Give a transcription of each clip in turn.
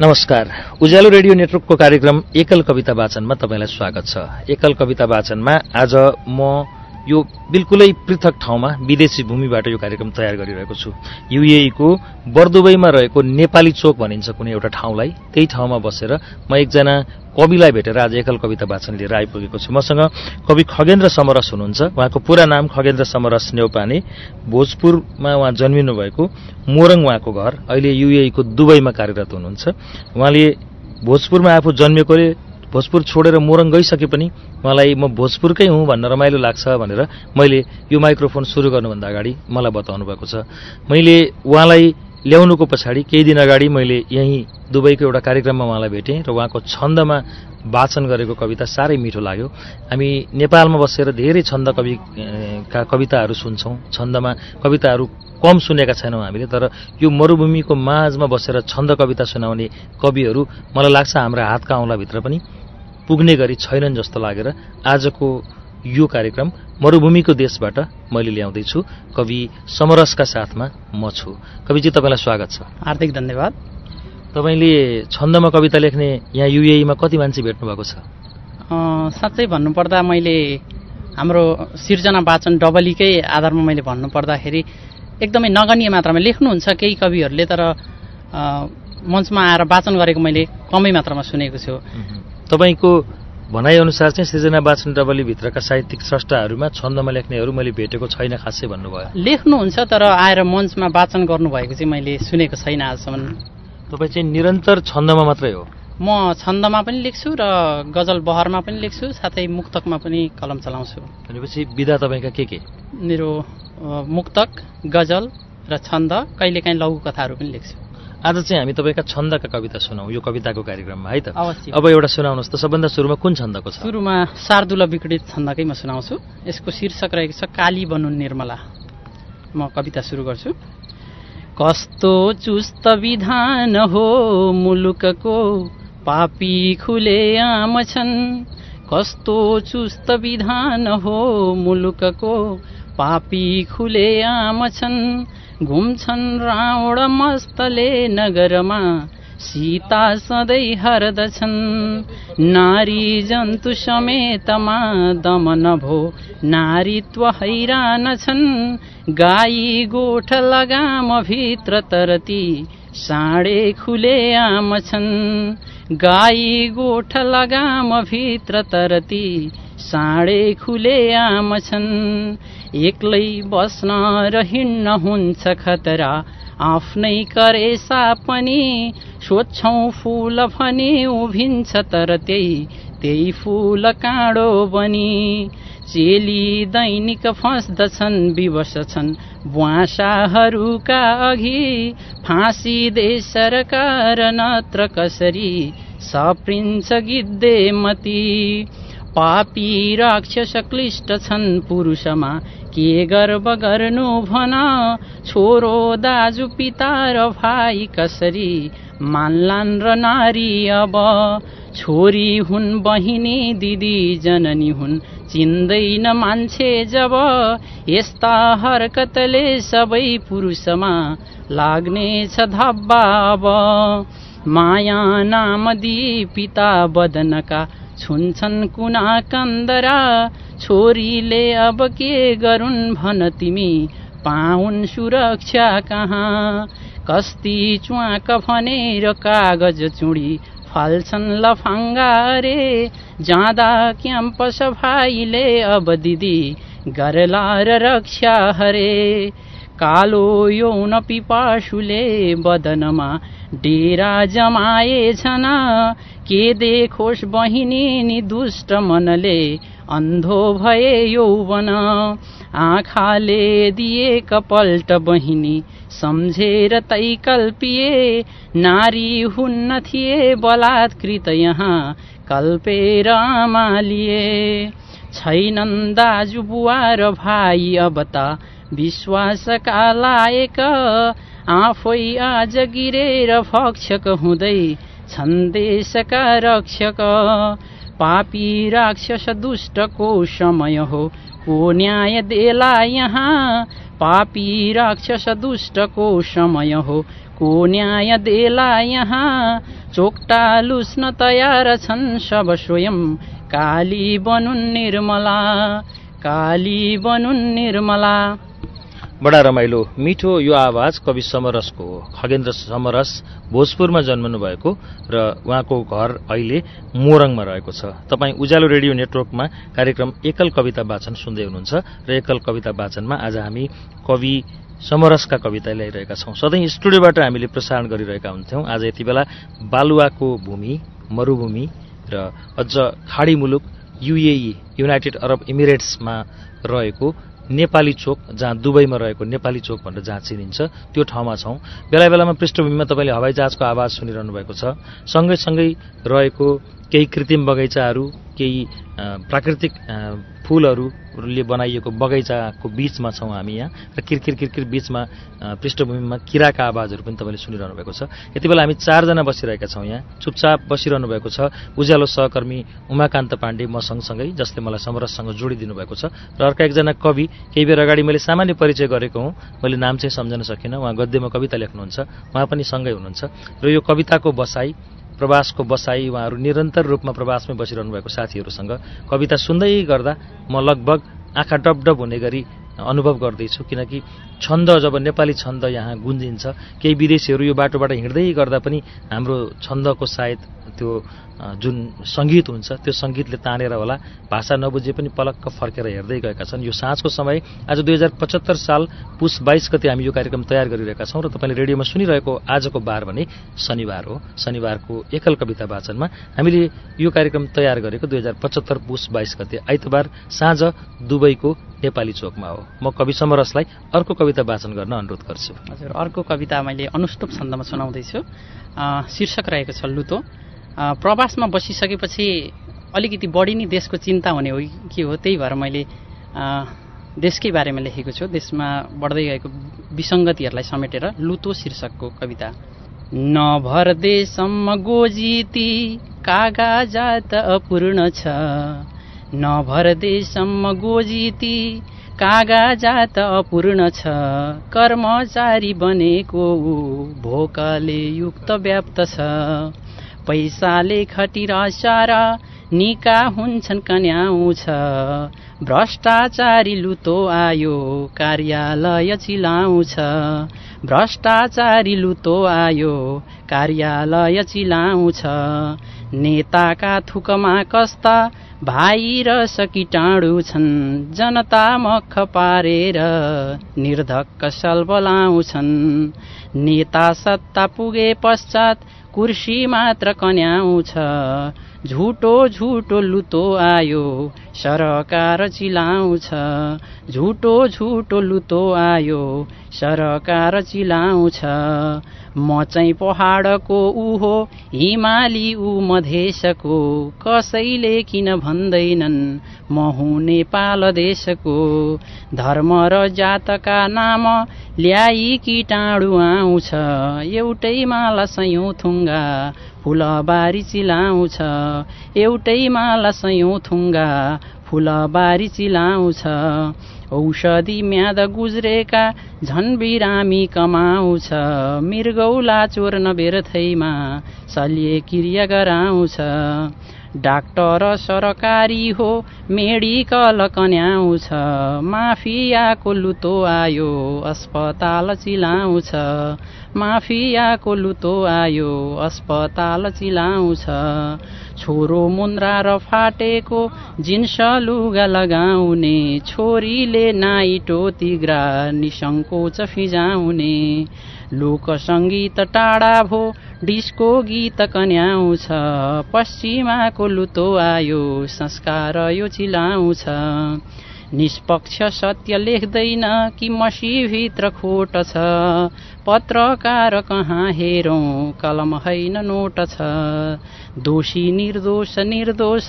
नमस्कार। उज्यालो रेडियो नेटवर्कको कार्यक्रम एकल कविता वाचनमा तपाईँलाई स्वागत छ। एकल कविता वाचनमा आज म यो बिल्कुलै पृथक ठाउँमा विदेशी भूमिबाट यो कार्यक्रम तयार गरिरहेको छु। युएईको बर्दुबईमा रहेको नेपाली चोक भनिन्छ कुनै एउटा ठाउँलाई। त्यही ठाउँमा बसेर म एकजना कविलाई भेटेर आज एकल कविता वाचन लिएर आइपुगेको छु। मसँग कवि खगेन्द्र समरस हुनुहुन्छ। उहाँको पुरा नाम खगेन्द्र समरस नेौपाने भोजपुरमा उहाँ जन्मिनु भएको मोरङ उहाँको घर। अहिले युएईको दुबईमा कार्यरत हुनुहुन्छ। उहाँले भोजपुरमा आफू जन्मेकोले भोजपुर छोडेर मोरङ गइसके पनि मलाई म भोजपुरकै हुँ भन्न रमाइलो लाग्छ भनेर मैले यो माइक्रोफोन सुरु गर्नुभन्दा अगाडि मलाई बताउनु भएको छ। मैले उहाँलाई ल्याउनुको पछाडि केही दिन अगाडि मैले यहीँ दुबईको एउटा कार्यक्रममा उहाँलाई भेटेँ र उहाँको छन्दमा वाचन गरेको कविता साह्रै मिठो लाग्यो। हामी नेपालमा बसेर धेरै छन्द कवि का कविताहरू सुन्छौँ। छन्दमा कविताहरू कम सुनेका छैनौँ हामीले तर यो मरुभूमिको माझमा बसेर छन्द कविता सुनाउने कविहरू मलाई लाग्छ हाम्रा हातका औँलाभित्र पनि पुग्ने गरी छैनन् जस्तो लागेर आजको यो कार्यक्रम मरुभूमिको देशबाट मैले ल्याउँदैछु। कवि समरसका साथमा म छु। कविजी तपाईँलाई स्वागत छ। हार्दिक धन्यवाद। तपाईँले छन्दमा कविता लेख्ने यहाँ युएईमा कति मान्छे भेट्नु भएको छ साँच्चै भन्नुपर्दा मैले हाम्रो सिर्जना वाचन डबलीकै आधारमा मैले भन्नुपर्दाखेरि एकदमै नगण्य मात्रामा लेख्नुहुन्छ केही कविहरूले तर मञ्चमा आएर वाचन गरेको मैले कमै मात्रामा सुनेको छु। तपाईँको भनाइअनुसार चाहिँ सृजना वाचन डबलीभित्रका साहित्यिक स्रष्टाहरूमा छन्दमा लेख्नेहरू मैले भेटेको छैन खासै भन्नुभयो। लेख्नुहुन्छ तर आएर मञ्चमा वाचन गर्नुभएको चाहिँ मैले सुनेको छैन आजसम्म। तपाईँ चाहिँ निरन्तर छन्दमा मात्रै हो। म छन्दमा पनि लेख्छु र गजल बहरमा पनि लेख्छु साथै मुक्तकमा पनि कलम चलाउँछु। भनेपछि विधा तपाईँका के के? मेरो मुक्तक गजल र छन्द कहिलेकाहीँ लघु कथाहरू पनि लेख्छु। आज चाहिँ हामी तपाईँका छन्दका कविता सुनौ। यो कविताको कार्यक्रममा है त? अवश्य। अब एउटा सुनाउनुहोस् त सबभन्दा सुरुमा कुन छन्दको छ? सुरुमा शार्दुल विकृत छन्दकै म सुनाउँछु। यसको शीर्षक रहेको छ काली बनुन निर्मला। म कविता सुरु गर्छु। कस्तो चुस्त विधान हो मुलुकको पापी खुले आम छन्। कस्तो चुस्त विधान हो मुलुकको पापी खुले आम छन् घुम्छन् रावण मस्तले नगरमा सीता सधैँ हर्दछन्। नारी जन्तु समेतमा दमन भो नारीत्व हैरान छन्। गाई गोठ लगाम भित्र तरती साँडे खुले आम छन्। गाई गोठ लगाम भित्र तरती साँडे खुले आम छन्। एक्लै बस्न र हिँड्न हुन्छ खतरा आफ्नै करेसा पनि सोध्छौँ फुल भने उभिन्छ तर त्यही त्यही फुल काँडो बनी चेली दैनिक फस्दछन् विवश छन् बुवासाहरूका अघि फाँसी दे सरकार नत्र कसरी सप्रिन्छ गिद्धे मती पापी राक्षस क्लिष्ट छन् पुरुषमा। के गर्व गर्नु भन? छोरो दाजु पिता र भाइ कसरी? मान्लान् र नारी अब। छोरी हुन् बहिनी दिदी जननी हुन्। चिन्दैन मान्छे जब। यस्ता हरकतले सबै पुरुषमा लाग्नेछ धब्बा अब। माया नाम दिई पिता बदनका छुन्छन् कुना कन्दरा छोरीले अब के गरून् भन तिमी? पाउन् सुरक्षा कहाँ? कस्ती च्वाक भनेर कागज चुडी फाल्छन् लफाङ्गा रे जाँदा क्याम्पस भाइले अब दिदी गरला र रक्षा हरे। कालो यौन पिपासुले बदनमा डेरा जमाएछन् के देखोस् बहिनी नि दुष्ट मनले? अन्धो भए यौवन। आँखाले दिए कपल्ट बहिनी। सम्झेर तै कल्पिए। नारी हुन्न थिए बलात्कृत यहाँ। कल्पेर मालिए छैनन् दाजु बुवा र भाइ अब त विश्वासका लायक आफै आज गिरेर भक्षक हुँदै छन् देशका रक्षक। पापी राक्षस दुष्टको समय हो को न्याय देला यहाँ? पापी राक्षस दुष्टको समय हो को न्याय देला यहाँ? चोकटा लुस्न तयार छन् सब स्वयं काली बनुन् निर्मला काली बनुन् निर्मला। बडा रमाइलो। मिठो यो आवाज कवि समरसको हो। खगेन्द्र समरस भोजपुरमा जन्मनु भएको र उहाँको घर अहिले मोरङमा रहेको छ। तपाईँ उज्यालो रेडियो नेटवर्कमा कार्यक्रम एकल कविता वाचन सुन्दै हुनुहुन्छ र एकल कविता वाचनमा आज हामी कवि समरसका कविता ल्याइरहेका छौँ। सधैँ स्टुडियोबाट हामीले प्रसारण गरिरहेका हुन्थ्यौँ। आज यति बेला बालुवाको भूमि मरूभूमि र अझ खाडी मुलुक युएई युनाइटेड अरब इमिरेट्समा रहेको नेपाली चोक जहाँ दुबईमा रहेको नेपाली चोक भनेर जहाँ चिनिन्छ त्यो ठाउँमा छौँ। बेला बेलामा पृष्ठभूमिमा तपाईँले हवाईजहाजको आवाज सुनिरहनु भएको छ। सँगै सँगै रहेको केही कृत्रिम बगैँचाहरू केही प्राकृतिक फुलहरूले बनाइएको बगैँचाको बिचमा छौँ हामी यहाँ र किरकिर किरकिर बिचमा पृष्ठभूमिमा किराका आवाजहरू पनि तपाईँले सुनिरहनु भएको छ। यति बेला हामी चारजना बसिरहेका छौँ यहाँ। चुपचाप बसिरहनु भएको छ। उज्यालो सहकर्मी उमाकान्त पाण्डे म सँगसँगै जसले मलाई समरससँग जोडिदिनु भएको छ। र अर्का एकजना कवि केही बेर अगाडि मैले सामान्य परिचय गरेको हुँ। मैले नाम चाहिँ सम्झन सकिनँ। उहाँ गद्यमा कविता लेख्नुहुन्छ। उहाँ पनि सँगै हुनुहुन्छ। र यो कविताको बसाई प्रवासको बसाई उहाँहरू निरन्तर रूपमा प्रवासमै बसिरहनु भएको साथीहरूसँग कविता सुन्दै गर्दा म लगभग आँखा डबडब हुने गरी अनुभव गर्दैछु। किनकि छन्द जब नेपाली छन्द यहाँ गुन्जिन्छ केही विदेशीहरू यो बाटोबाट हिँड्दै गर्दा पनि हाम्रो छन्दको सायद त्यो जुन सङ्गीत हुन्छ त्यो सङ्गीतले तानेर होला भाषा नबुझे पनि पलक्क फर्केर हेर्दै गएका छन्। यो साँझको समय आज दुई हजार पचहत्तर साल पुस बाइस गते हामी यो कार्यक्रम तयार गरिरहेका छौँ र तपाईँले रेडियोमा सुनिरहेको आजको बार भने शनिबार हो। शनिबारको एकल कविता वाचनमा हामीले यो कार्यक्रम तयार गरेको दुई हजार पचहत्तर पुस बाइस गते आइतबार साँझ दुबईको नेपाली चोकमा हो। म कवि समरसलाई अर्को कविता वाचन गर्न अनुरोध गर्छु। हजुर अर्को कविता मैले अनुष्टुप छन्दमा सुनाउँदैछु। शीर्षक रहेको छ लुतो। प्रवासमा बसिसकेपछि अलिकति बढी नै देशको चिन्ता हुने हो के हो त्यही भएर मैले देशकै बारेमा लेखेको छु। देशमा बढ्दै गएको विसङ्गतिहरूलाई समेटेर लुतो शीर्षकको कविता। नभर देशम्म गोजिती कागा जात अपूर्ण छ। नभर देशम्म गोजिती कागा जात अपूर्ण छ। कर्मचारी बनेको भोकले युक्त व्याप्त छ। पैसाले खटिर सारा निका हुन्छन् कन्याउँछ। भ्रष्टाचारी लुतो आयो कार्यालय चिलाउँछ। भ्रष्टाचारी लुतो आयो कार्यालय चिलाउँछ। नेताका थुकमा कस्ता भाइ र सकिटाडु छन्। जनता मख पारेर निर्धक्क सल्बलाउँछन् नेता सत्ता पुगे पश्चात कुर्सी मात्र कन्याउँछ झुटो झुटो लुतो आयो सरकार चिलाउँछ। झुटो झुटो लुतो आयो सरकार चिलाउँछ। म चाहिँ पहाडको ऊ हो हिमाली ऊ मधेसको। कसैले किन भन्दैनन् म हुँ नेपाल देशको। धर्म र जातका नाम ल्याई कि टाढु आउँछ एउटै माला सयौँ थुङ्गा। फुलबारी चिलाउँछ। एउटै माला सयौँ थुङ्गा फुलबारी चिलाउँछ। औषधि म्याद गुज्रेका झन् बिरामी कमाउँछ। मृगौला चोर्न बेर्थैमा शल्य क्रिया गराउँछ। डाक्टर सरकारी हो मेडिकल कन्याउँछ। माफियाको लुतो आयो अस्पताल चिलाउँछ। माफियाको लुतो आयो अस्पताल चिलाउँछ। छोरो मुन्द्रा र फाटेको जिन्स लुगा लगाउने छोरीले नाइटो तिग्रा निसङ्कोच फिजाउने। लोक सङ्गीत टाढा भो डिस्को गीत कन्याउँछ। पश्चिमाको लुतो आयो संस्कार यो चिलाउँछ। निष्पक्ष सत्य लेख्दैन कि मसीभित्र खोट छ। पत्रकार कहाँ हेरौँ कलम होइन नोट छ दोषी निर्दोष निर्दोष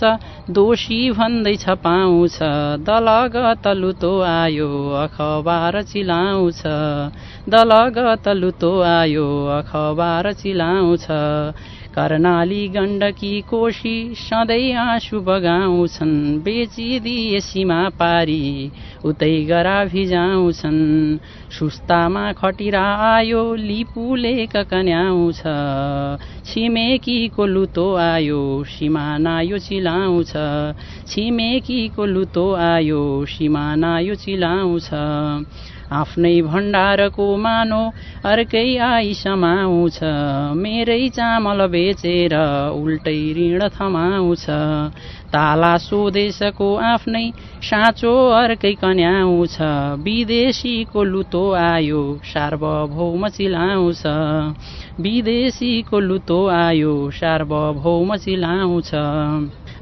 दोषी भन्दैछ पाउँछ। दलगत लुतो आयो अखबार चिलाउँछ। दलगत लुतो आयो अखबार चिलाउँछ। कर्णाली गण्डकी कोशी सधैँ आँसु बगाउँछन् बेचिदिए सीमा पारी उतै गरा भिजाउँछन् सुस्तामा खटिरा आयो लिपुले कन्याउँछ। छिमेकीको लुतो आयो सिमाना यो चिलाउँछ। छिमेकीको लुतो आयो सिमाना यो चिलाउँछ। आफ्नै भण्डारको मानो अर्कै आई समाउँछ मेरै चामल बेचेर उल्टै ऋण थमाउँछ। ताला स्वदेशको आफ्नै साँचो अर्कै कन्याउँछ। विदेशीको लुतो आयो सार्वभौम चिलाउँछ। विदेशीको लुतो आयो सार्वभौम चिलाउँछ।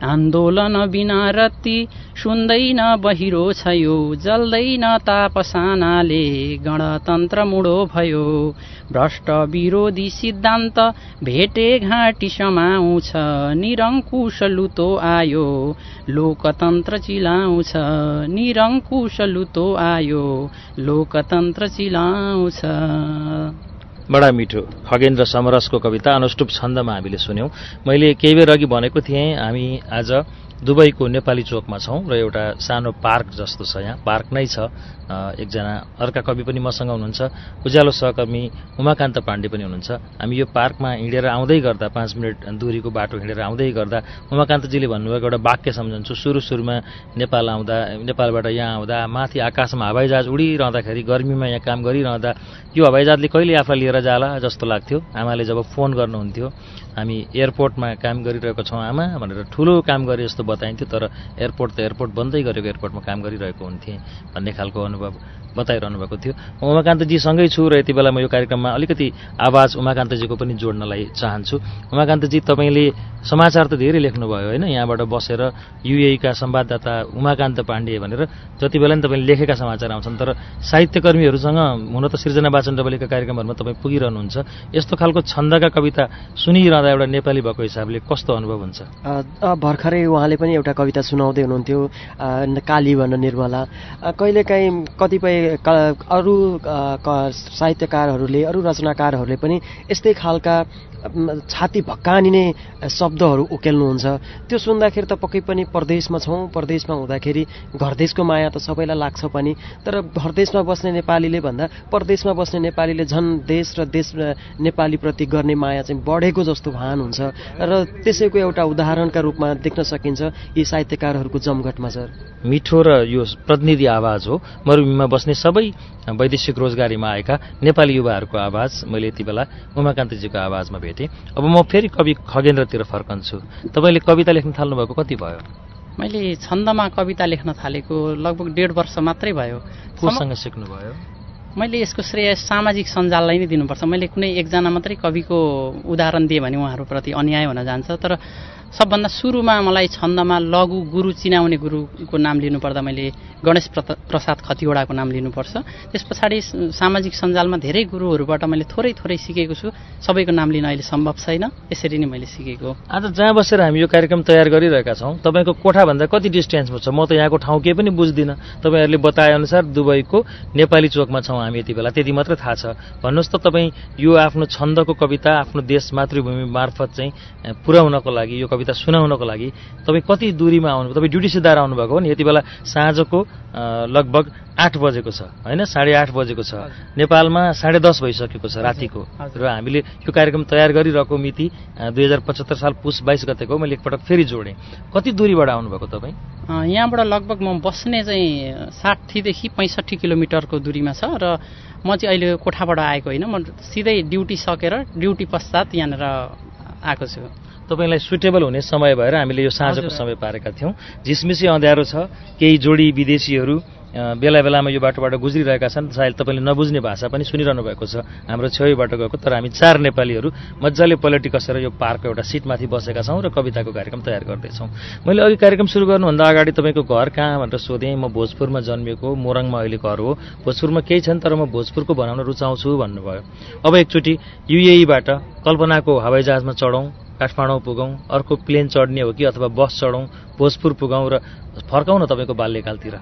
आन्दोलन बिना रत्ती सुन्दैन बहिरो छ यो जल्दैन तापसानाले गणतन्त्र मुडो भयो। भ्रष्ट विरोधी सिद्धान्त भेटे घाँटी समाउँछ निरङ्कुश लुतो आयो। लोकतन्त्र चिलाउँछ निरङ्कुश लुतो आयो। लोकतन्त्र चिलाउँछ। बडा मिठो। खगेन्द्र समरसको कविता अनुष्टुप छन्दमा हामीले सुन्यौं। मैले केही बेर अघि भनेको थिएँ हामी आज दुबईको नेपाली चोकमा छौँ र एउटा सानो पार्क जस्तो छ यहाँ। पार्क नै छ। एकजना अर्का कवि पनि मसँग हुनुहुन्छ। उज्यालो सहकर्मी उमाकान्त पाण्डे पनि हुनुहुन्छ। हामी यो पार्कमा हिँडेर आउँदै गर्दा पाँच मिनट दूरीको बाटो हिँडेर आउँदै गर्दा उमाकान्तजीले भन्नुभएको एउटा वाक्य सम्झन्छु। सुरु सुरुमा नेपाल आउँदा नेपालबाट यहाँ आउँदा माथि आकाशमा हवाईजहाज उडिरहँदाखेरि गर्मीमा यहाँ काम गरिरहँदा यो हवाईजहाजले कहिले आफूलाई लिएर जाला जस्तो लाग्थ्यो? आमाले जब फोन गर्नुहुन्थ्यो हामी एयरपोर्टमा काम गरिरहेको छौँ आमा भनेर ठुलो काम गरे जस्तो बताइन्थ्यो तर एयरपोर्ट त एयरपोर्ट बन्दै गरेको एयरपोर्टमा काम गरिरहेको हुन्थेँ भन्ने खालको अनुभव बताइरहनु भएको थियो। उमाकान्तजीसँगै छु र यति बेला म यो कार्यक्रममा अलिकति आवाज उमाकान्तजीको पनि जोड्नलाई चाहन्छु। उमाकान्तजी तपाईँले समाचार त धेरै लेख्नुभयो होइन? यहाँबाट बसेर युएका संवाददाता उमाकान्त पाण्डे भनेर जति बेला नि तपाईँले लेखेका समाचार आउँछन् तर साहित्यकर्मीहरूसँग हुन त सिर्जना वाचन डबलीका कार्यक्रमहरूमा तपाईँ पुगिरहनुहुन्छ। यस्तो खालको छन्दका कविता सुनिरहँदा एउटा नेपाली भएको हिसाबले कस्तो अनुभव हुन्छ? भर्खरै उहाँले पनि एउटा कविता सुनाउँदै हुनुहुन्थ्यो काली भन निर्मला। कहिलेकाहीँ कतिपय अरू साहित्यकारहरूले अरू रचनाकारहरूले पनि यस्तै खालका छाती भक्कानिने शब्दहरू उकेल्नुहुन्छ। त्यो सुन्दाखेरि त पक्कै पनि परदेशमा छौँ परदेशमा हुँदाखेरि घरदेशको माया त सबैलाई लाग्छ पनि। तर घरदेशमा बस्ने नेपालीले भन्दा परदेशमा बस्ने नेपालीले झन् देश र देश नेपालीप्रति गर्ने माया चाहिँ बढेको जस्तो भान हुन्छ। र त्यसैको एउटा उदाहरणका रूपमा देख्न सकिन्छ यी साहित्यकारहरूको जमघटमा सर। मिठो र यो प्रतिनिधि आवाज हो। मरुभूमिमा बस्ने सबै वैदेशिक रोजगारीमा आएका नेपाली युवाहरूको आवाज मैले यति बेला उमाकान्तजीको आवाजमा भेटेँ। अब म फेरि कवि खगेन्द्रतिर फर्कन्छु। तपाईँले कविता लेख्न थाल्नुभएको कति भयो? मैले छन्दमा कविता लेख्न थालेको लगभग डेढ वर्ष मात्रै भयो। कोसँग सिक्नुभयो? मैले यसको श्रेय सामाजिक सञ्जाललाई नै दिनुपर्छ। मैले कुनै एकजना मात्रै कविको उदाहरण दिएँ भने उहाँहरूप्रति अन्याय हुन जान्छ। तर सबभन्दा सुरुमा मलाई छन्दमा लघु गुरु चिनाउने गुरुको नाम लिनुपर्दा मैले गणेश प्रसाद खतिवडाको नाम लिनुपर्छ। त्यस पछाडि सामाजिक सञ्जालमा धेरै गुरुहरूबाट मैले थोरै थोरै सिकेको छु। सबैको नाम लिन अहिले सम्भव छैन। यसरी नै मैले सिकेको आज जहाँ बसेर हामी यो कार्यक्रम तयार गरिरहेका छौँ तपाईँको कोठाभन्दा कति डिस्टेन्समा छ? म त यहाँको ठाउँ केही पनि बुझ्दिनँ। तपाईँहरूले बताएअनुसार दुबईको नेपाली चोकमा छौँ हामी यति बेला। त्यति मात्र थाहा छ। भन्नुहोस् त तपाईँ यो आफ्नो छन्दको कविता आफ्नो देश मातृभूमि मार्फत चाहिँ पुर्याउनको लागि यो कविता सुनाउनको लागि तपाईँ कति दूरीमा आउनु तपाईँ ड्युटी सिधाएर आउनुभएको हो नि? यति बेला साँझको लगभग आठ बजेको छ होइन? साढे आठ बजेको छ। नेपालमा साढे दस भइसकेको छ रातिको। र हामीले यो कार्यक्रम तयार गरिरहेको मिति दुई हजार पचहत्तर साल पुस बाइस गतेको मैले एकपटक फेरि जोडेँ। कति दूरीबाट आउनुभएको तपाईँ? यहाँबाट लगभग म बस्ने चाहिँ साठीदेखि पैँसठी किलोमिटरको दूरीमा छ र म चाहिँ अहिले कोठाबाट आएको होइन। म सिधै ड्युटी सकेर ड्युटी पश्चात यहाँनिर आएको छु। तपाईँलाई सुटेबल हुने समय भएर हामीले यो साँझको समय पारेका थियौँ। झिसमिसी अँध्यारो छ केही जोडी विदेशीहरू बेला बेलामा यो बाटोबाट गुज्रिरहेका छन् सायद तपाईँले नबुझ्ने भाषा पनि सुनिरहनु भएको छ। हाम्रो छेउबाट गएको तर हामी चार नेपालीहरू मजाले पलेटी कसेर यो पार्कको एउटा सिटमाथि बसेका छौँ र कविताको कार्यक्रम तयार गर्दैछौँ। मैले अघि कार्यक्रम सुरु गर्नुभन्दा अगाडि तपाईँको घर कहाँ भनेर सोधेँ। म भोजपुरमा जन्मिएको मोरङमा अहिले घर हो। भोजपुरमा केही छन् तर म भोजपुरको बनाउन रुचाउँछु भन्नुभयो। अब एकचोटि युएईबाट कल्पनाको हवाईजहाजमा चढौँ। काठमाडौँ पुगौँ अर्को प्लेन चढ्ने हो कि अथवा बस चढौँ भोजपुर पुगौँ र फर्काउँ न तपाईँको बाल्यकालतिर?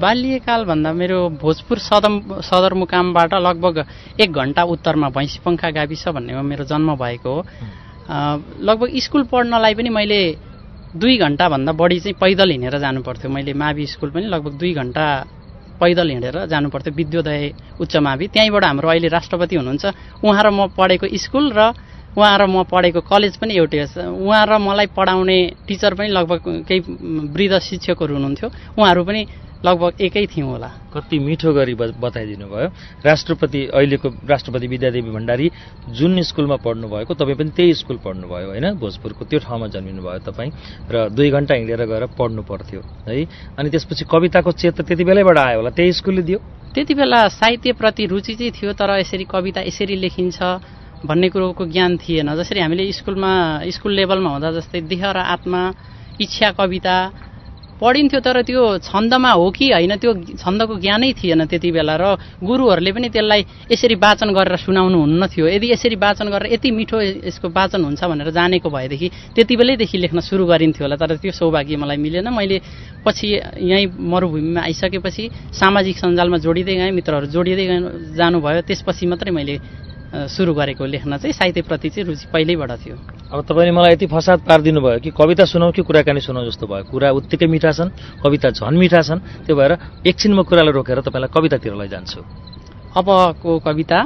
बाल्यकाल भन्दा मेरो भोजपुर सदम सदरमुकामबाट लगभग एक घन्टा उत्तरमा भैँसीपङ्खा गाविस भन्नेमा मेरो जन्म भएको हो। लगभग स्कुल पढ्नलाई पनि मैले दुई घन्टाभन्दा बढी चाहिँ पैदल हिँडेर जानु पर्थ्यो मैले मावि स्कुल पनि लगभग दुई घन्टा पैदल हिँडेर जानु पर्थ्यो विद्योदय उच्च मावि त्यहीँबाट हाम्रो अहिले राष्ट्रपति हुनुहुन्छ। उहाँ र म पढेको स्कुल र उहाँ र म पढेको कलेज पनि एउटै उहाँ र मलाई पढाउने टिचर पनि लगभग केही वृद्ध शिक्षकहरू हुनुहुन्थ्यो। उहाँहरू पनि लगभग एकै थियौँ होला। कति मिठो गरी बताइदिनु भयो राष्ट्रपति अहिलेको राष्ट्रपति विद्यादेवी भण्डारी जुन स्कुलमा पढ्नुभएको तपाईँ पनि त्यही स्कुल पढ्नुभयो होइन? भोजपुरको त्यो ठाउँमा जन्मिनु भयो तपाईँ। र दुई घन्टा हिँडेर गएर पढ्नु पर्थ्यो है? अनि त्यसपछि कविताको चेत त्यति बेलैबाट आयो होला। त्यही स्कुलले दियो। त्यति बेला साहित्यप्रति रुचि चाहिँ थियो तर यसरी कविता यसरी लेखिन्छ। भन्ने कुरोको ज्ञान थिएन। जसरी हामीले स्कुलमा स्कुल लेभलमा हुँदा जस्तै देह र आत्मा इच्छा कविता पढिन्थ्यो तर त्यो छन्दमा हो कि होइन त्यो छन्दको ज्ञानै थिएन त्यति बेला र गुरुहरूले पनि त्यसलाई यसरी वाचन गरेर सुनाउनु हुन्न थियो यदि यसरी वाचन गरेर यति मिठो यसको वाचन हुन्छ भनेर जानेको भएदेखि त्यति बेलैदेखि लेख्न सुरु गरिन्थ्यो होला तर त्यो सौभाग्य मलाई मिलेन। मैले पछि यहीँ मरुभूमिमा आइसकेपछि सामाजिक सञ्जालमा जोडिँदै गएँ मित्रहरू जोडिँदै जानुभयो। त्यसपछि मात्रै मैले सुरु गरेको लेख्न चाहिँ साहित्यप्रति चाहिँ रुचि पहिल्यैबाट थियो। अब तपाईँले मलाई यति फसाद पारिदिनु भयो कि कविता सुनाऊ कि कुराकानी सुनाऊ जस्तो भयो। कुरा उत्तिकै मिठा छन् कविता झन् मिठा छन्। त्यो भएर एकछिन म कुरालाई रोकेर तपाईँलाई कवितातिर लैजान्छु। अबको कविता?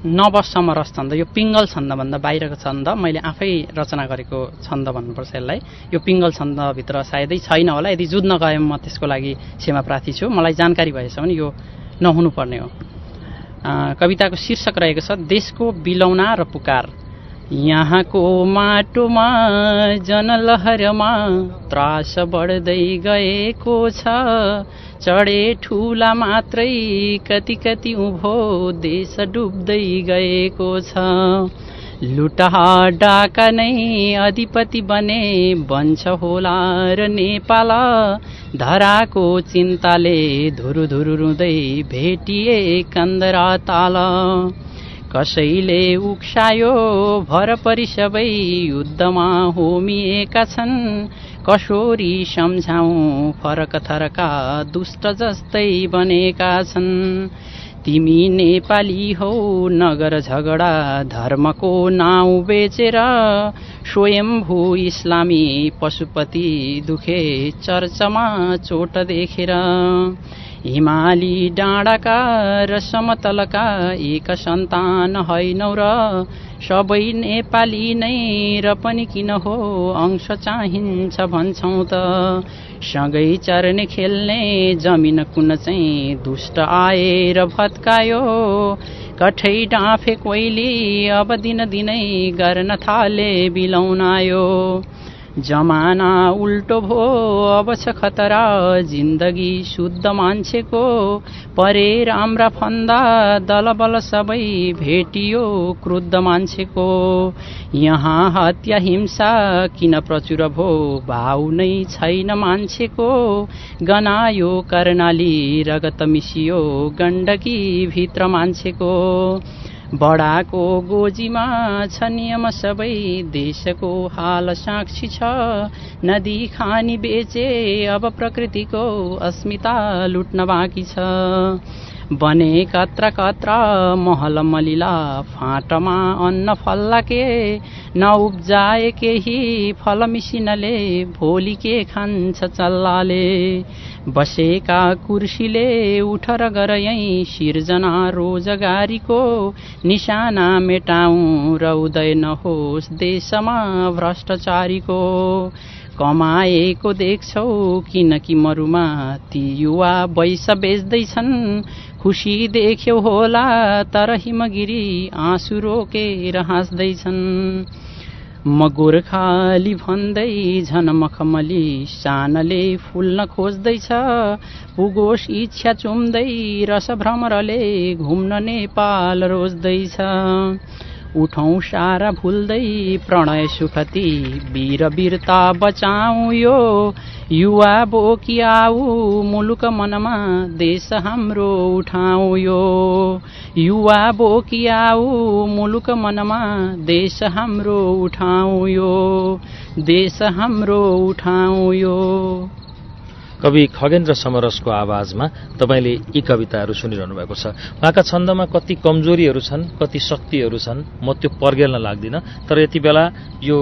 नवसम्म रस छन्द यो पिङ्गल छन्दभन्दा बाहिरको छन्द। मैले आफै रचना गरेको छन्द भन्नुपर्छ यसलाई। यो पिङ्गल छन्दभित्र सायदै छैन होला। यदि जुझ्न गए म त्यसको लागि क्षमा प्रार्थी छु। मलाई जानकारी भएछ भने यो नहुनुपर्ने हो। कविताको शीर्षक रहेको छ देशको बिलौना र पुकार। यहाँको माटोमा जनलहरमा त्रास बढ्दै गएको छ। चढे ठुला मात्रै कति कति उभो देश डुब्दै गएको छ। लुटा डाका नै अधिपति बने बन्छ होला र नेपाल। धराको चिन्ताले धुरु धुरु रुँदै भेटिए कन्दरा ताल। कसैले उक्सायो भरपरि सबै युद्धमा होमिएका छन्। कसोरी सम्झाउ फरक थरका दुष्ट जस्तै बनेका छन्। तिमी नेपाली हौ नगर झगडा धर्मको नाउँ बेचेर स्वयम्भू इस्लामी पशुपति दुखे चर्चमा चोट देखेर। हिमाली डाँडाका र समतलका एक सन्तान होइनौ र सबै नेपाली नै र पनि किन हो अंश चाहिन्छ भन्छौ त। सँगै चर्ने खेल्ने जमिन कुन चाहिँ दुष्ट आएर भत्कायो। कठै डाँफे कोइली अब दिन दिनै गर्न थाले बिलाउनायो जमाना उल्टो भो अब छ खतरा जिन्दगी शुद्ध मान्छेको परे राम्रा फन्दा दलबल सबै भेटियो क्रुद्ध मान्छेको। यहाँ हत्या हिंसा किन प्रचुर भो भाउ नै छैन मान्छेको। गनायो कर्णाली रगत मिसियो गण्डकी भित्र मान्छेको। बडाको गोजीमा छ नियम सबै देशको हाल साक्षी छ। नदी खानी बेचे अब प्रकृतिको अस्मिता लुट्न बाँकी छ। बने कत्र कत्र महल मलिला फाँटमा अन्न फल्ला के नउब्जाए केही फल मिसिनले भोलि के खान्छ चल्लाले। बसेका कुर्सीले उठर गर यहीँ सिर्जना रोजगारीको निशाना मेटाउँ र उदय नहोस् देशमा भ्रष्टाचारीको। कमाएको देख्छौ किनकि मरुमा ती युवा वैस बेच्दैछन्। खुसी देख्यौ होला तर हिमगिरी आँसु रोकेर हाँस्दैछन्। म गोर्खाली भन्दै झन मखमली सानले फुल्न खोज्दैछ। पुगोस् इच्छा चुम्दै रस भ्रमरले घुम्न नेपाल रोज्दैछ। उठौँ सारा भुल्दै प्रणय सुखती वीर वीरता बचाऊ यो युवा बोकी आऊ मुलुक मनमा देश हाम्रो उठाऊ यो युवा बोकी आऊ मुलुक मनमा देश हाम्रो उठाऊ यो देश हाम्रो उठाऊ यो। कवि खगेन्द्र समरसको आवाजमा तपाईँले यी कविताहरू सुनिरहनु भएको छ। उहाँका छन्दमा कति कमजोरीहरू छन् कति शक्तिहरू छन् म त्यो पर्गेल्न लाग्दिनँ। तर यति बेला यो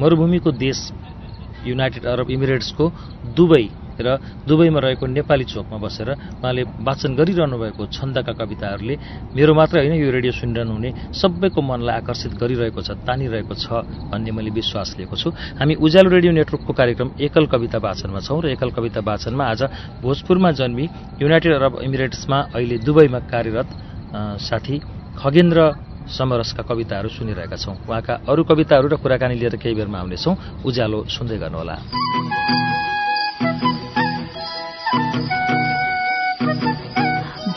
मरुभूमिको देश युनाइटेड अरब इमिरेट्सको दुबई र दुबईमा रहेको नेपाली चोकमा बसेर उहाँले वाचन गरिरहनु भएको छन्दका कविताहरूले मेरो मात्र होइन यो रेडियो सुनिरहनु हुने सबैको मनलाई आकर्षित गरिरहेको छ तानिरहेको छ भन्ने मैले विश्वास लिएको छु। हामी उज्यालो रेडियो नेटवर्कको कार्यक्रम एकल कविता वाचनमा छौँ र एकल कविता वाचनमा आज भोजपुरमा जन्मी युनाइटेड अरब इमिरेट्समा अहिले दुबईमा कार्यरत साथी खगेन्द्र समरसका कविताहरू सुनिरहेका छौँ। उहाँका अरू कविताहरू र कुराकानी लिएर केही बेरमा आउनेछौँ। उज्यालो सुन्दै गर्नुहोला।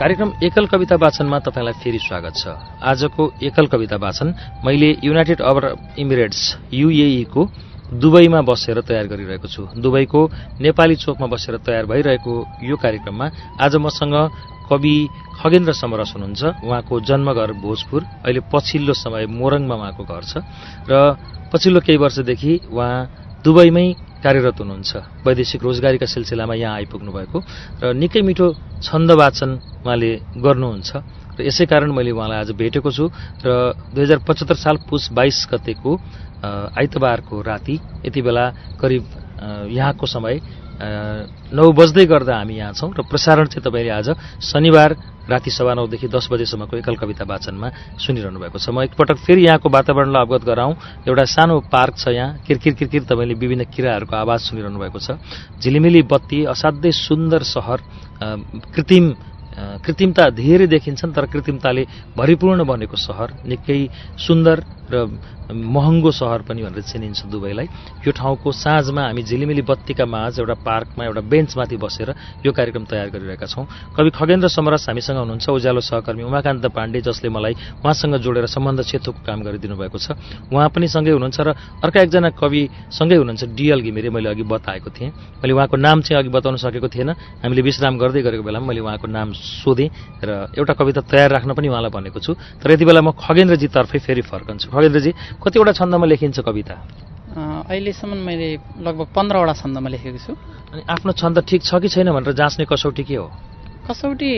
कार्यक्रम एकल कविता वाचनमा तपाईँलाई फेरि स्वागत छ। आजको एकल कविता वाचन मैले युनाइटेड अरब इमिरेट्स युएई को दुबईमा बसेर तयार गरिरहेको छु। दुबईको नेपाली चोकमा बसेर तयार भइरहेको यो कार्यक्रममा आज मसँग कवि खगेन्द्र समरस हुनुहुन्छ। उहाँको जन्मघर भोजपुर अहिले पछिल्लो समय मोरङमा उहाँको घर छ। र पछिल्लो केही वर्षदेखि उहाँ दुबईमै कार्यरत हुनुहुन्छ। वैदेशिक रोजगारीका सिलसिलामा यहाँ आइपुग्नु भएको र निकै मिठो छन्द वाचन उहाँले गर्नुहुन्छ र यसै कारण मैले उहाँलाई आज भेटेको छु र दुई हजार पचहत्तर साल पुस बाइस गतेको आइतबारको राति यति बेला करिब यहाँको समय नौ बज्दै गर्दा हामी यहाँ छौँ र प्रसारण चाहिँ तपाईँले आज शनिबार राति सवा नौदेखि दस बजेसम्मको एकल कविता वाचनमा सुनिरहनु भएको छ। म एकपटक फेरि यहाँको वातावरणलाई अवगत गराउँ। एउटा सानो पार्क छ यहाँ। किरकिर किरकिर तपाईँले विभिन्न किराहरूको आवाज सुनिरहनु भएको छ। झिलिमिली बत्ती असाध्यै सुन्दर सहर कृत्रिम कृत्रिमता धेरै देखिन्छन् तर कृत्रिमताले भरिपूर्ण बनेको सहर निकै सुन्दर र महँगो सहर पनि भनेर चिनिन्छ दुबईलाई। यो ठाउँको साँझमा हामी झिलिमिली बत्तीका माझ एउटा पार्कमा एउटा बेन्चमाथि बसेर यो कार्यक्रम तयार गरिरहेका छौँ। कवि खगेन्द्र समरस हामीसँग हुनुहुन्छ उज्यालो सहकर्मी उमाकान्त पाण्डे जसले मलाई उहाँसँग जोडेर सम्बन्ध क्षेत्रको काम गरिदिनु भएको छ। उहाँ पनि सँगै हुनुहुन्छ र अर्का एकजना कवि सँगै हुनुहुन्छ डिएल घिमिरे मैले अघि बताएको थिएँ। मैले उहाँको नाम चाहिँ अघि बताउन सकेको थिएन। हामीले विश्राम गर्दै गरेको बेलामा मैले उहाँको नाम सोधेँ र एउटा कविता तयार राख्न पनि उहाँलाई भनेको छु। तर यति बेला म खगेन्द्रजीतर्फै फेरि फर्कन्छु। खगेन्द्रजी कतिवटा छन्दमा लेखिन्छ कविता? अहिलेसम्म मैले लगभग पन्ध्रवटा छन्दमा लेखेको छु। अनि आफ्नो छन्द ठिक छ कि छैन भनेर जाँच्ने कसौटी के हो? कसौटी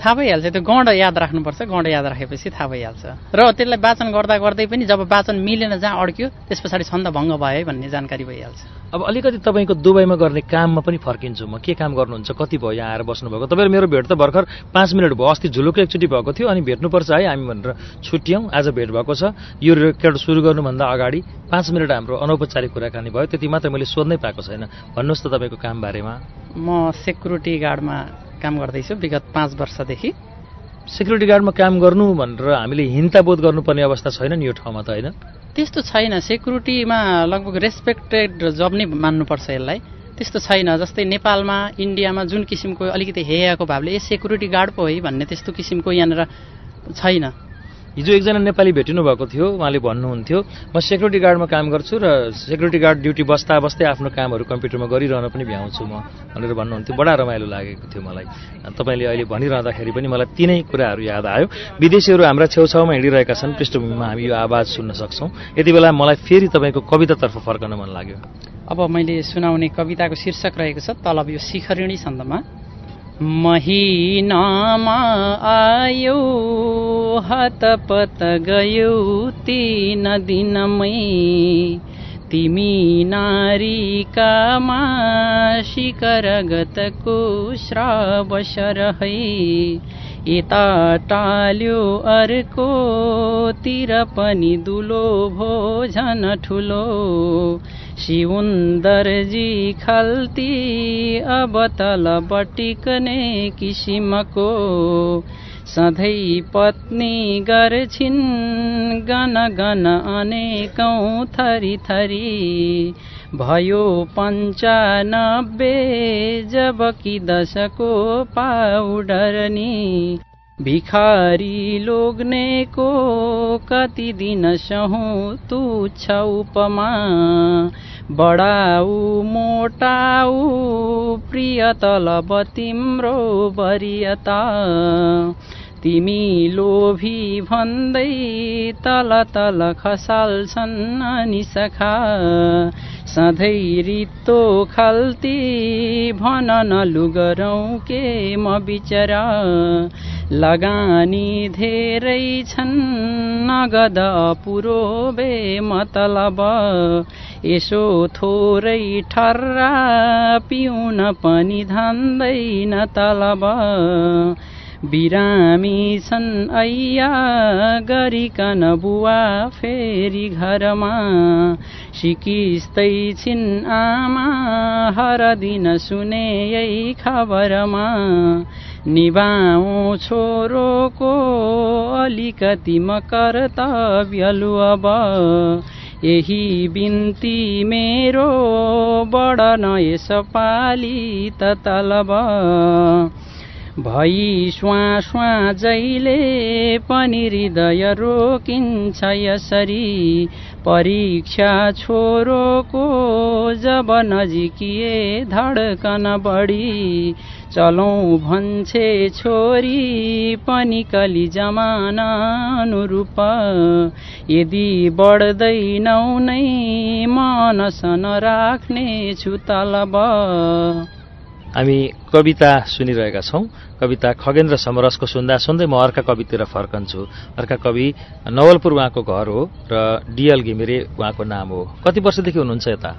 थाहा भइहाल्छ त्यो गौँड याद राख्नुपर्छ। गौँड याद राखेपछि थाहा भइहाल्छ। र त्यसलाई वाचन गर्दा गर्दै पनि जब वाचन मिलेन जहाँ अड्क्यो त्यस पछाडि छन्द भङ्ग भयो है भन्ने जानकारी भइहाल्छ। अब अलिकति तपाईँको दुबईमा गर्ने काममा पनि फर्किन्छु म। के काम गर्नुहुन्छ? कति भयो? यहाँ आएर बस्नुभएको। तपाईँहरू मेरो भेट त भर्खर पाँच मिनट भयो। अस्ति झुलुक एकचोटि भएको थियो अनि भेट्नुपर्छ है। हामी भनेर छुट्यौँ। आज भेट भएको छ। यो रेकर्ड सुरु गर्नुभन्दा अगाडि पाँच मिनट हाम्रो अनौपचारिक कुराकानी भयो। त्यति मात्र मैले सोध्नै पाएको छैन। भन्नुहोस् त तपाईँको काम बारेमा। म सेक्युरिटी गार्डमा काम गर्दैछु विगत पाँच वर्षदेखि। सेक्युरिटी गार्डमा काम गर्नु भनेर हामीले हिन्ताबोध गर्नुपर्ने अवस्था छैन नि यो ठाउँमा त होइन? त्यस्तो छैन। सेक्युरिटीमा लगभग रेस्पेक्टेड जब नै मान्नुपर्छ यसलाई। त्यस्तो छैन। जस्तै नेपालमा इन्डियामा जुन किसिमको अलिकति हेयाको भावले ए सेक्युरिटी गार्ड पो है भन्ने त्यस्तो किसिमको यहाँनिर छैन। हिजो एकजना नेपाली भेटिनु भएको थियो उहाँले भन्नुहुन्थ्यो म सेक्युरिटी गार्डमा काम गर्छु र सेक्युरिटी गार्ड ड्युटी बस्दा बस्दै आफ्नो कामहरू कम्प्युटरमा गरिरहन पनि भ्याउँछु म भनेर भन्नुहुन्थ्यो। बडा रमाइलो लागेको थियो मलाई। तपाईँले अहिले भनिरहँदाखेरि पनि मलाई तिनै कुराहरू याद आयो। विदेशीहरू हाम्रा छेउछाउमा हिँडिरहेका छन्। पृष्ठभूमिमा हामी यो आवाज सुन्न सक्छौँ। यति बेला मलाई फेरि तपाईँको कवितातर्फ फर्कन मन लाग्यो। अब मैले सुनाउने कविताको शीर्षक रहेको छ तलब यो शिखरिणी छन्दमा। महिनामा आयो हतपत गयो तीन दिनमै। तिमी नारीकामा शिखरगतको श्रावसर है यता टाल्यो अर्कोतिर पनि दुलो भोजन ठुलो। शिउन्दरजी खल्ती अब तल बटिकने किसिमको सधैँ पत्नी गर्छिन्। गन गन अनेकौँ थरी थरी भयो पन्चानब्बे जबकि दशको पाउडर नि भिखारी लोग्नेको कति दिन सहु तुच्छ उपमा? बढाउ मोटाउ प्रिय तलब तिम्रो वरियता। तिमी लोभी भन्दै तल तल खसाल्छन् अनि सखा। सधैँ रित्तो खल्ती भन न लुगरौँ के म बिचरा। लगानी धेरै छन् नगद पुरो बे मतलब यसो थोरै ठर्रा पिउन पनि धान्दैन तलब। बिरामी छन् ऐया गरिकन बुवा फेरि घरमा। सिकिस्तै छिन् आमा हर दिन सुने यही खबरमा। निभाउ छोरोको अलिकति म कर्तव्य लु अब। यही बिन्ती मेरो बढ न यसपालि त तलब। भई स्वा स्वा जैले पनि हृदय रोकिन्छ यसरी। परीक्षा छोरोको जब नजिकिए धड्कन बढी। चलौँ भन्छे छोरी पनि कलि जमाना अनुरूप। यदि बढ्दैनौ नै मनसन राख्नेछु तलब। हामी कविता सुनिरहेका छौँ। कविता खगेन्द्र समरसको सुन्दा सुन्दै म अर्का कवितिर फर्कन्छु। अर्का कवि नवलपुर उहाँको घर हो र डिएल घिमिरे उहाँको नाम हो। कति वर्षदेखि हुनुहुन्छ यता?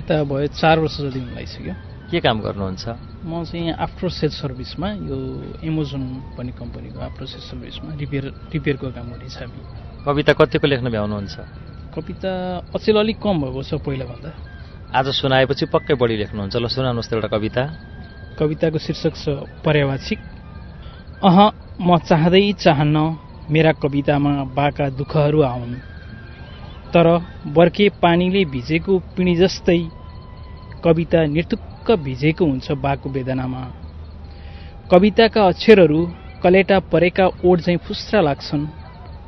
यता भयो चार वर्ष जति लागिसक्यो। के काम गर्नुहुन्छ? म चाहिँ आफ्टर सेल सर्भिसमा यो एमाजोन भन्ने कम्पनीको आफ्टर सेल सर्भिसमा रिपेयर रिपेयरको काम गरिन्छ हामी। कविता कतिको लेख्न भ्याउनुहुन्छ? कविता अचेल अलिक कम भएको छ पहिलाभन्दा। आज सुनाएपछि पक्कै बढी लेख्नुहुन्छ। ल सुनाउनुहोस् त एउटा कविता। कविताको शीर्षक छ पर्यावाचिक अह म चाहँदै चाहन्न मेरा कवितामा बाका दुःखहरू आउन्। तर बर्के पानीले भिजेको पिँढी जस्तै कविता निर्तुक्क भिजेको हुन्छ बाको वेदनामा। कविताका अक्षरहरू कलेटा परेका ओड झैँ फुस्रा लाग्छन्।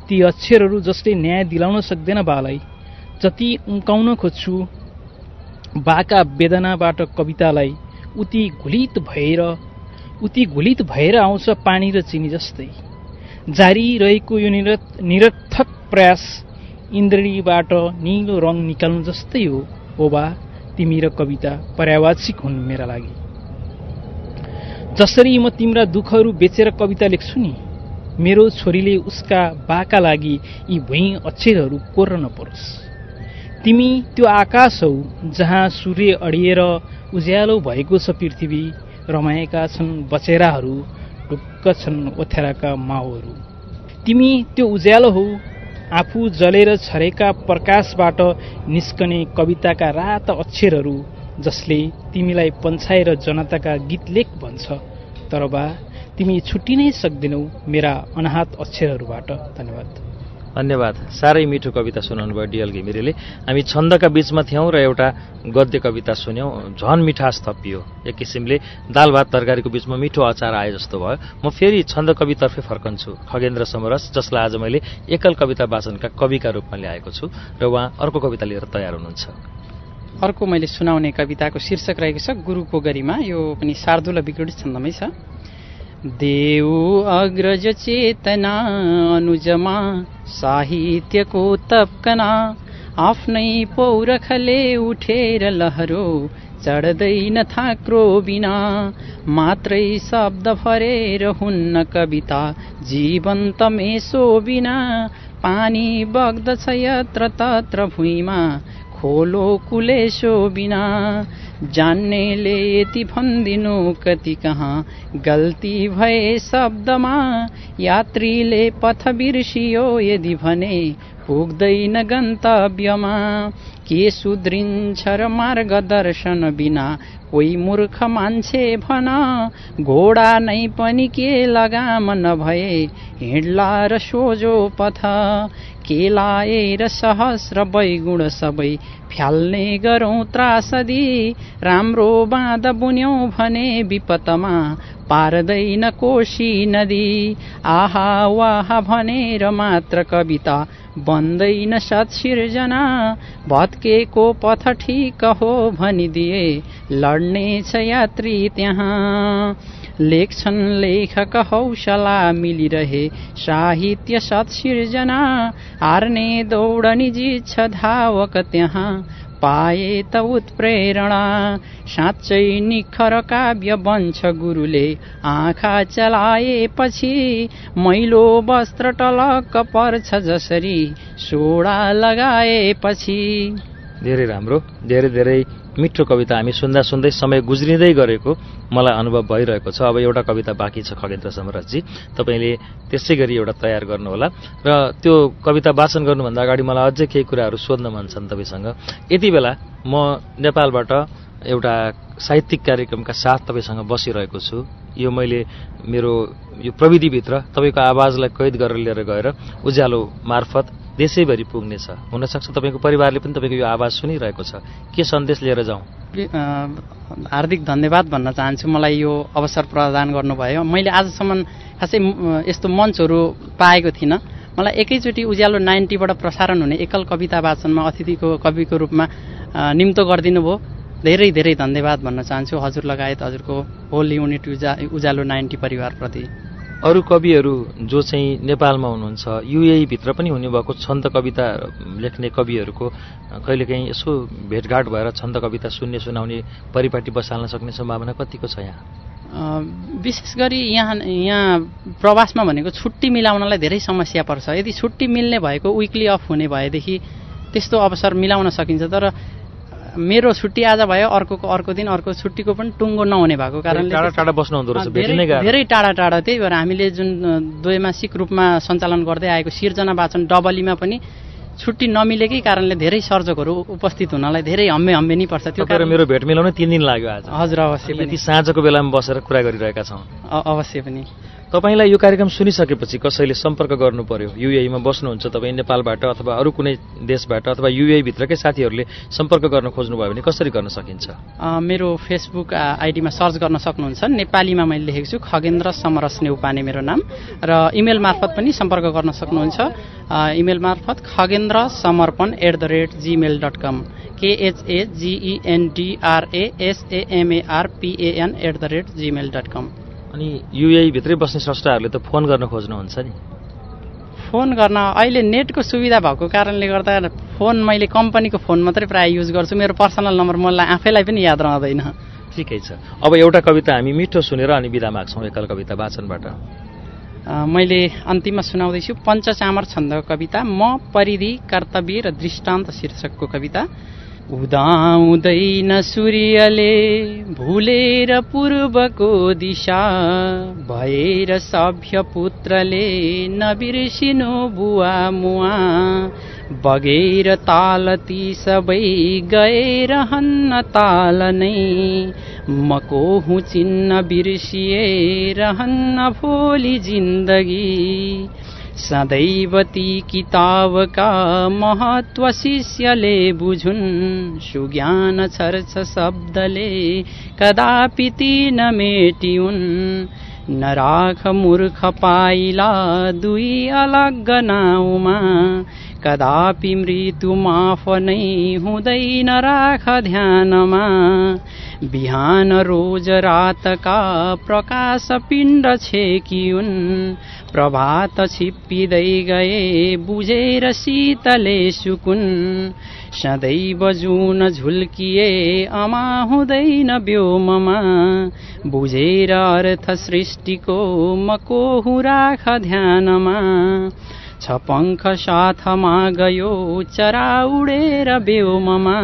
ती अक्षरहरू जसले न्याय दिलाउन सक्दैन बालाई जति उम्काउन खोज्छु बाका वेदनाबाट कवितालाई उति घुलित भएर उति घुलित भएर आउँछ पानी र चिनी जस्तै। जारी रहेको यो निरत निरर्थक प्रयास इन्द्रणीबाट निलो रङ निकाल्नु जस्तै हो। ओ बा तिमी र कविता पर्यावाचिक हुन् मेरा लागि। जसरी म तिम्रा दुःखहरू बेचेर कविता लेख्छु नि मेरो छोरीले उसका बाका लागि यी भुइँ अक्षरहरू कोर्न नपरोस्। तिमी त्यो आकाश हौ जहाँ सूर्य अडिएर उज्यालो भएको छ पृथ्वी रमाएका छन् बचेराहरू ढुक्क छन् ओथ्याराका माउहरू। तिमी त्यो उज्यालो हौ आफू जलेर छरेका प्रकाशबाट निस्कने कविताका रात अक्षरहरू जसले तिमीलाई पन्छाएर जनताका गीत लेख भन्छ। तर बा तिमी छुट्टिनै सक्दैनौ मेरा अनाहत अक्षरहरूबाट। धन्यवाद। धन्यवाद। साह्रै मिठो कविता सुनाउनु भयो डिएल घिमिरेले। हामी छन्दका बीचमा थियौँ र एउटा गद्य कविता सुन्यौँ। झन मिठास थपियो। एक किसिमले दाल भात तरकारीको बीचमा मिठो अचार आए जस्तो भयो। म फेरि छन्द कवितर्फै फर्कन्छु। खगेन्द्र समरस जसलाई आज मैले एकल कविता वाचनका कविका रूपमा ल्याएको छु र उहाँ अर्को कविता लिएर तयार हुनुहुन्छ। अर्को मैले सुनाउने कविताको शीर्षक रहेको छ गुरुको गरिमा। यो पनि शार्दुल विकृत छन्दमै छ। देऊ अग्रज चेतना अनुजमा साहित्यको तपकना आफ्नै पौरखले उठेर लहरो चढ्दैन थाक्रो बिना मात्रै शब्द भरेर हुन्न कविता जीवन्त मेसो बिना पानी बग्दछ यत्र तत्र भुइँमा खोलो कुलेसो बिना जान्नेले यति भनिदिनु कति कहाँ? गल्ती भए शब्दमा यात्रीले पथ बिर्सियो यदि भने पुग्दैन गन्तव्यमा। के सुध्रिन्छ र मार्गदर्शन बिना कोही मूर्ख मान्छे भन। घोडा नै पनि के लगाम नभए हिँड्ला र सोझो पथ। के लाएर सहस्र बैगुण सबै फ्याल्ने गरौँ त्रासदी राम्रो बाँध बुन्यौँ भने विपतमा पार्दैन कोशी नदी। आहा वाह भनेर मात्र कविता बन्दैन सत्सिर्जना भत्केको पथ ठिक हो भनिदिए लड्नेछ यात्री त्यहाँ। लेख्छन् लेखक हौसला मिलिरहे साहित्य सत्सिर्जना हार्ने दौडनी जिच्छ धावक त्यहाँ। पाए त उत्प्रेरणा। साँच्चै निखर काव्य बन्छ गुरुले। आँखा चलाएपछि मैलो वस्त्र टलक्क पर्छ जसरी। सोडा लगाएपछि धेरै राम्रो धेरै धेरै मिठो कविता हामी सुन्दा सुन्दै समय गुज्रिँदै गरेको मलाई अनुभव भइरहेको छ। अब एउटा कविता बाँकी छ खगेन्द्र समरसजी तपाईँले त्यसै गरी एउटा तयार गर्नुहोला। र त्यो कविता वाचन गर्नुभन्दा अगाडि मलाई अझै केही कुराहरू सोध्न मन छन् तपाईँसँग। यति बेला म नेपालबाट एउटा साहित्यिक कार्यक्रमका साथ तपाईँसँग बसिरहेको छु। यो मैले मेरो यो प्रविधिभित्र तपाईँको आवाजलाई कैद गरेर लिएर गएर उज्यालो मार्फत देशैभरि पुग्नेछ। हुनसक्छ तपाईँको परिवारले पनि तपाईँको यो आवाज सुनिरहेको छ। के सन्देश लिएर जाउँ? हार्दिक धन्यवाद भन्न चाहन्छु। मलाई यो अवसर प्रदान गर्नुभयो। मैले आजसम्म खासै यस्तो मञ्चहरू पाएको थिइनँ। मलाई एकैचोटि उज्यालो नाइन्टीबाट प्रसारण हुने एकल कविता वाचनमा अतिथिको कविको रूपमा निम्तो गरिदिनु भयो धेरै धेरै धन्यवाद भन्न चाहन्छु। हजुर लगायत हजुरको होल युनिट उजा उज्यालो नाइन्टी परिवारप्रति। अरू कविहरू जो चाहिँ नेपालमा हुनुहुन्छ युएभित्र पनि हुनुभएको छन्द कविता लेख्ने कविहरूको कहिलेकाहीँ यसो भेटघाट भएर छन्द कविता सुन्ने सुनाउने परिपाटी बसाल्न सक्ने सम्भावना कतिको छ यहाँ? विशेष गरी यहाँ यहाँ प्रवासमा भनेको छुट्टी मिलाउनलाई धेरै समस्या पर्छ। यदि छुट्टी मिल्ने भएको विकली अफ हुने भएदेखि त्यस्तो अवसर मिलाउन सकिन्छ तर मेरो छुट्टी आज भयो अर्को अर्को दिन अर्को छुट्टीको पनि टुङ्गो नहुने भएको कारणले धेरै टाढा टाढा त्यही भएर हामीले जुन द्वैमासिक रूपमा सञ्चालन गर्दै आएको सिर्जना वाचन डबलीमा पनि छुट्टी नमिलेकै कारणले धेरै सर्जकहरू उपस्थित हुनलाई धेरै हम्मे हम्मे नै पर्छ। त्यो कारण मेरो भेट मिलाउन तिन दिन लाग्यो आज। हजुर अवश्य पनि। साँझको बेलामा बसेर कुरा गरिरहेका छौँ। अवश्य पनि। तपाईँलाई यो कार्यक्रम सुनिसकेपछि कसैले सम्पर्क गर्नु पर्यो युएमा बस्नुहुन्छ तपाईँ नेपालबाट अथवा अरू कुनै देशबाट अथवा युएभित्रकै साथीहरूले सम्पर्क गर्न खोज्नुभयो भने कसरी गर्न सकिन्छ? मेरो फेसबुक आइडीमा सर्च गर्न सक्नुहुन्छ। नेपालीमा मैले लेखेको छु खगेन्द्र समरस नेउपाने मेरो नाम। र इमेल मार्फत पनि सम्पर्क गर्न सक्नुहुन्छ। इमेल मार्फत Khagendra Samarpan at the rate Gmail dot com केएचएजिइएनडिआरएएसएएमएआरपिएन at the rate Gmail dot com अनि युएभित्रै बस्ने स्रष्टाहरूले त फोन गर्न खोज्नुहुन्छ नि। फोन गर्न अहिले नेटको सुविधा भएको कारणले गर्दा फोन मैले कम्पनीको फोन मात्रै प्रायः युज गर्छु। मेरो पर्सनल नम्बर मलाई आफैलाई पनि याद रहँदैन। ठिकै छ। अब एउटा कविता हामी मिठो सुनेर अनि बिदा माग्छौँ एकल कविता वाचनबाट। मैले अन्तिममा सुनाउँदैछु। पञ्चचामर छन्दको कविता म परिधि कर्तव्य र दृष्टान्त शीर्षकको कविता। उदाउँदैन सूर्यले भुलेर पूर्वको दिशा भएर सभ्य पुत्रले नबिर्सिनु बुवा मुवा। बगेर ताल ती सबै गएर हन्न ताल नै। मको हुँ चिन्न बिर्सिए रहन्न भोलि जिन्दगी। सदैव ती किताबका महत्व शिष्यले बुझुन्। सुज्ञान छर्छ शब्दले कदापि ती नमेटिउन् नराख मूर्ख पाइला दुई अलग नाउँमा। कदापि मृत्यु माफ नै हुँदैन राख ध्यानमा। बिहान रोज रातका प्रकाश पिण्ड छेकिउन्। प्रभात छिप्पिँदै गए बुझेर शीतले सुकुन् सदैव जुन झुल्किए अमा हुँदैन व्योममा। बुझेर अर्थ सृष्टिको मको राख ध्यानमा। छ पङ्ख साथमा गयो चरा उडेर बेउममा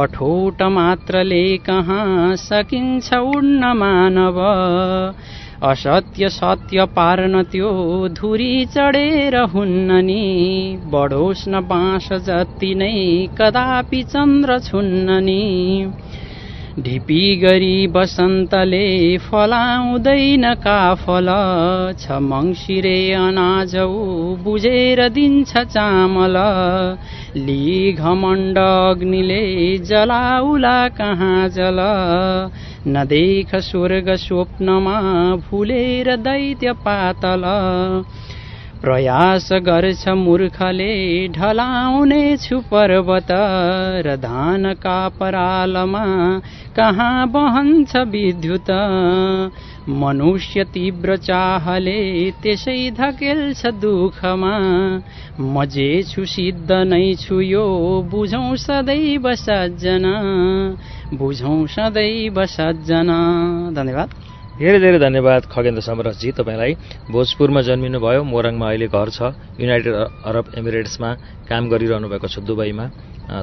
अठोट मात्रले कहाँ सकिन्छ उड्न मानव। असत्य सत्य पार्न त्यो धुरी चढेर हुन्न नि। बढोस् न बाँस जति नै कदापि चन्द्र छुन्न नि। ढिपी गरी बसन्तले फलाउँदैन काफल छ मङ्सिरे अनाजौ बुझेर दिन्छ चामल। लि घमण्ड अग्निले जलाउला कहाँ जल? नदेख स्वर्ग स्वप्नमा भुलेर दैत्य पातल। प्रयास गर्छ मूर्खले ढलाउने छु पर्वत र धानका परालमा कहाँ बहन्छ विद्युत? मनुष्य तीव्र चाहले त्यसै धकेल्छ दुःखमा। म छु सिद्ध नै छु यो बुझौँ सदैव सज्जना। बुझौँ सदैव सज्जना। धन्यवाद। धेरै धेरै धन्यवाद खगेन्द्र समरसजी तपाईँलाई। भोजपुरमा जन्मिनुभयो मोरङमा अहिले घर छ। युनाइटेड अरब एमिरेट्समा काम गरिरहनु भएको छ दुबईमा।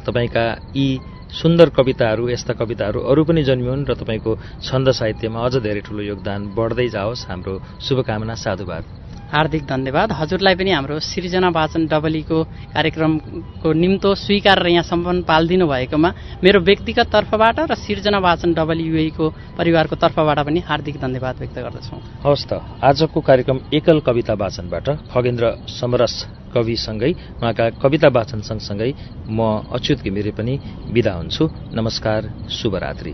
तपाईँका यी सुन्दर कविताहरू यस्ता कविताहरू अरू पनि जन्मिउन् र तपाईँको छन्द साहित्यमा अझ धेरै ठुलो योगदान बढ्दै जाओस्। हाम्रो शुभकामना साधुवाद। हार्दिक धन्यवाद। हजुरलाई पनि हाम्रो सृजना वाचन डबलीको कार्यक्रमको निम्तो स्वीकार र यहाँ सम्पन्न पालिदिनु भएकोमा मेरो व्यक्तिगत तर्फबाट र सृजना वाचन डबल युएको परिवारको तर्फबाट पनि हार्दिक धन्यवाद व्यक्त गर्दछौँ। हवस् त आजको कार्यक्रम एकल कविता वाचनबाट खगेन्द्र समरस कविसँगै उहाँका कविता वाचन सँगसँगै म अच्युत घिमिरे पनि बिदा हुन्छु। नमस्कार शुभरात्रि।